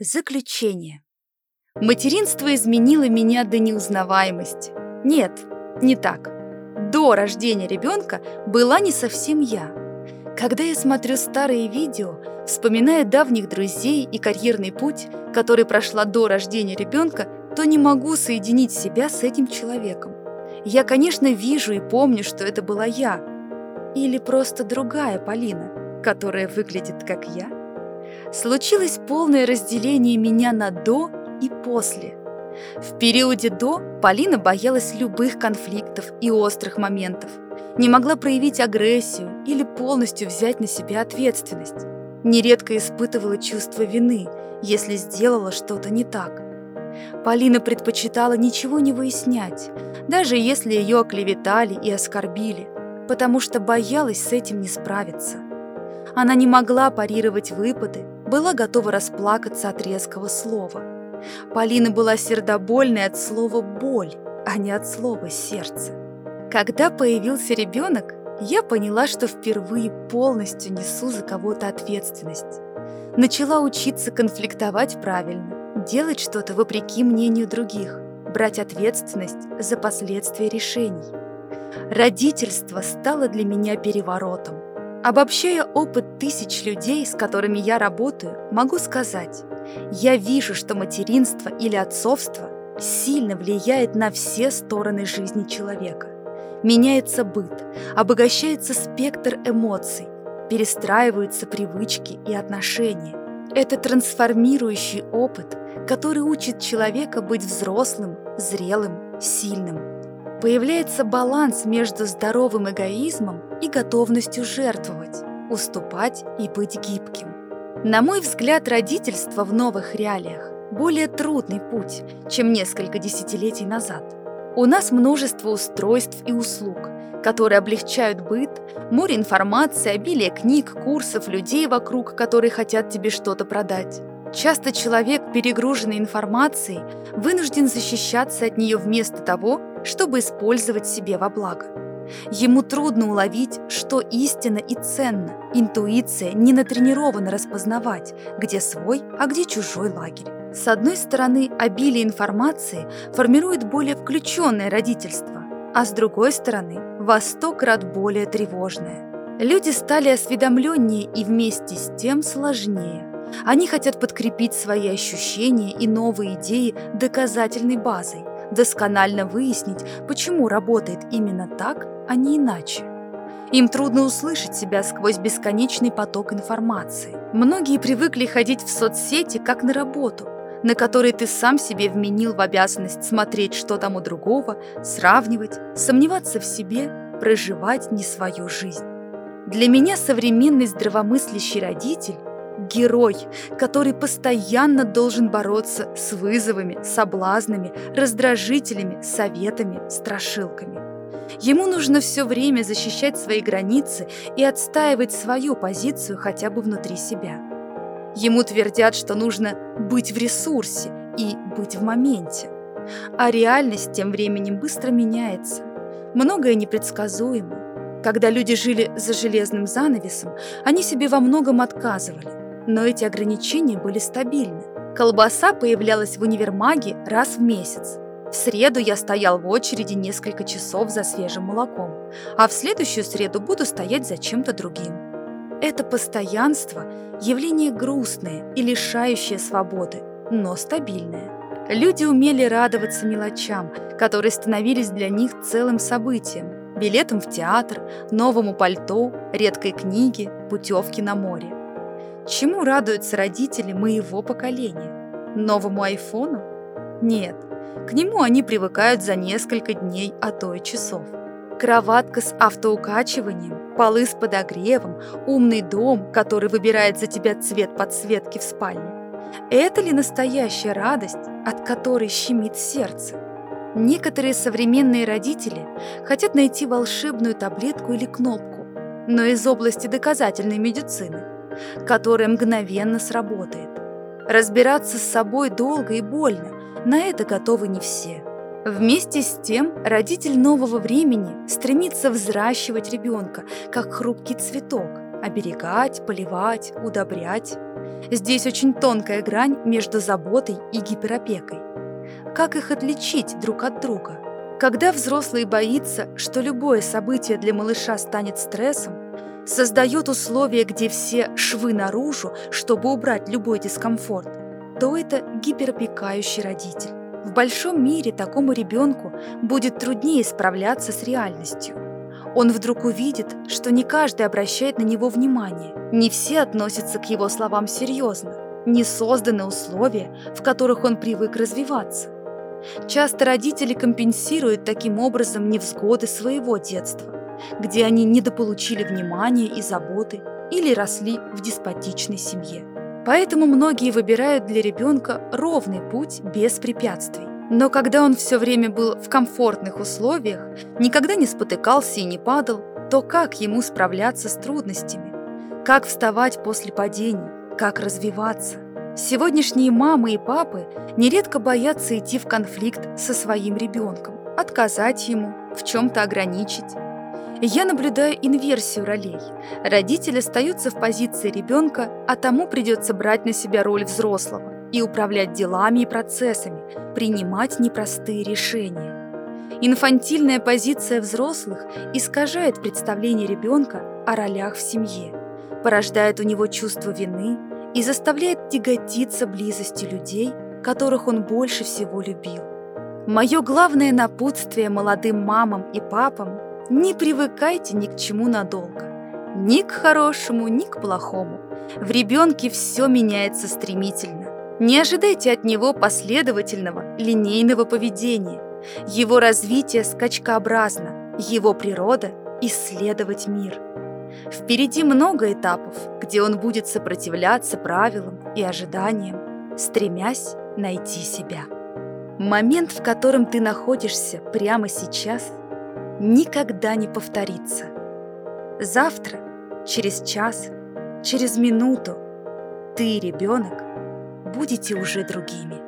Заключение. Материнство изменило меня до неузнаваемости. Нет, не так. До рождения ребенка была не совсем я. Когда я смотрю старые видео, вспоминая давних друзей и карьерный путь, который прошла до рождения ребенка, то не могу соединить себя с этим человеком. Я, конечно, вижу и помню, что это была я. Или просто другая Полина, которая выглядит как я. Случилось полное разделение меня на «до» и «после». В периоде «до» Полина боялась любых конфликтов и острых моментов, не могла проявить агрессию или полностью взять на себя ответственность, нередко испытывала чувство вины, если сделала что-то не так. Полина предпочитала ничего не выяснять, даже если ее оклеветали и оскорбили, потому что боялась с этим не справиться. Она не могла парировать выпады, была готова расплакаться от резкого слова. Полина была сердобольной от слова «боль», а не от слова «сердце». Когда появился ребенок, я поняла, что впервые полностью несу за кого-то ответственность. Начала учиться конфликтовать правильно, делать что-то вопреки мнению других, брать ответственность за последствия решений. Родительство стало для меня переворотом. Обобщая опыт тысяч людей, с которыми я работаю, могу сказать, я вижу, что материнство или отцовство сильно влияет на все стороны жизни человека. Меняется быт, обогащается спектр эмоций, перестраиваются привычки и отношения. Это трансформирующий опыт, который учит человека быть взрослым, зрелым, сильным появляется баланс между здоровым эгоизмом и готовностью жертвовать, уступать и быть гибким. На мой взгляд, родительство в новых реалиях более трудный путь, чем несколько десятилетий назад. У нас множество устройств и услуг, которые облегчают быт, море информации, обилие книг, курсов, людей вокруг, которые хотят тебе что-то продать. Часто человек, перегруженный информацией, вынужден защищаться от нее вместо того, чтобы использовать себе во благо. Ему трудно уловить, что истинно и ценно. Интуиция не натренирована распознавать, где свой, а где чужой лагерь. С одной стороны, обилие информации формирует более включенное родительство, а с другой стороны, во сто крат более тревожное. Люди стали осведомленнее и вместе с тем сложнее. Они хотят подкрепить свои ощущения и новые идеи доказательной базой, досконально выяснить, почему работает именно так, а не иначе. Им трудно услышать себя сквозь бесконечный поток информации. Многие привыкли ходить в соцсети как на работу, на которой ты сам себе вменил в обязанность смотреть, что там у другого, сравнивать, сомневаться в себе, проживать не свою жизнь. Для меня современный здравомыслящий родитель герой, который постоянно должен бороться с вызовами, соблазнами, раздражителями, советами, страшилками. Ему нужно все время защищать свои границы и отстаивать свою позицию хотя бы внутри себя. Ему твердят, что нужно быть в ресурсе и быть в моменте. А реальность тем временем быстро меняется. Многое непредсказуемо. Когда люди жили за железным занавесом, они себе во многом отказывали. Но эти ограничения были стабильны. Колбаса появлялась в универмаге раз в месяц. В среду я стоял в очереди несколько часов за свежим молоком, а в следующую среду буду стоять за чем-то другим. Это постоянство – явление грустное и лишающее свободы, но стабильное. Люди умели радоваться мелочам, которые становились для них целым событием – билетом в театр, новому пальто, редкой книге, путевки на море. Чему радуются родители моего поколения? Новому айфону? Нет, к нему они привыкают за несколько дней, а то и часов. Кроватка с автоукачиванием, полы с подогревом, умный дом, который выбирает за тебя цвет подсветки в спальне. Это ли настоящая радость, от которой щемит сердце? Некоторые современные родители хотят найти волшебную таблетку или кнопку, но из области доказательной медицины – которая мгновенно сработает. Разбираться с собой долго и больно, на это готовы не все. Вместе с тем, родитель нового времени стремится взращивать ребенка, как хрупкий цветок, оберегать, поливать, удобрять. Здесь очень тонкая грань между заботой и гиперопекой. Как их отличить друг от друга? Когда взрослый боится, что любое событие для малыша станет стрессом, создает условия, где все швы наружу, чтобы убрать любой дискомфорт, то это гиперопекающий родитель. В большом мире такому ребенку будет труднее справляться с реальностью. Он вдруг увидит, что не каждый обращает на него внимание, не все относятся к его словам серьезно, не созданы условия, в которых он привык развиваться. Часто родители компенсируют таким образом невзгоды своего детства, где они недополучили внимания и заботы или росли в деспотичной семье. Поэтому многие выбирают для ребенка ровный путь без препятствий. Но когда он все время был в комфортных условиях, никогда не спотыкался и не падал, то как ему справляться с трудностями? Как вставать после падений? Как развиваться? Сегодняшние мамы и папы нередко боятся идти в конфликт со своим ребенком, отказать ему, в чем-то ограничить. Я наблюдаю инверсию ролей. Родители остаются в позиции ребенка, а тому придется брать на себя роль взрослого и управлять делами и процессами, принимать непростые решения. Инфантильная позиция взрослых искажает представление ребенка о ролях в семье, порождает у него чувство вины, и заставляет тяготиться близости людей, которых он больше всего любил. Мое главное напутствие молодым мамам и папам – не привыкайте ни к чему надолго. Ни к хорошему, ни к плохому. В ребенке все меняется стремительно. Не ожидайте от него последовательного, линейного поведения. Его развитие скачкообразно, его природа – исследовать мир – Впереди много этапов, где он будет сопротивляться правилам и ожиданиям, стремясь найти себя. Момент, в котором ты находишься прямо сейчас, никогда не повторится. Завтра, через час, через минуту ты ребенок будете уже другими.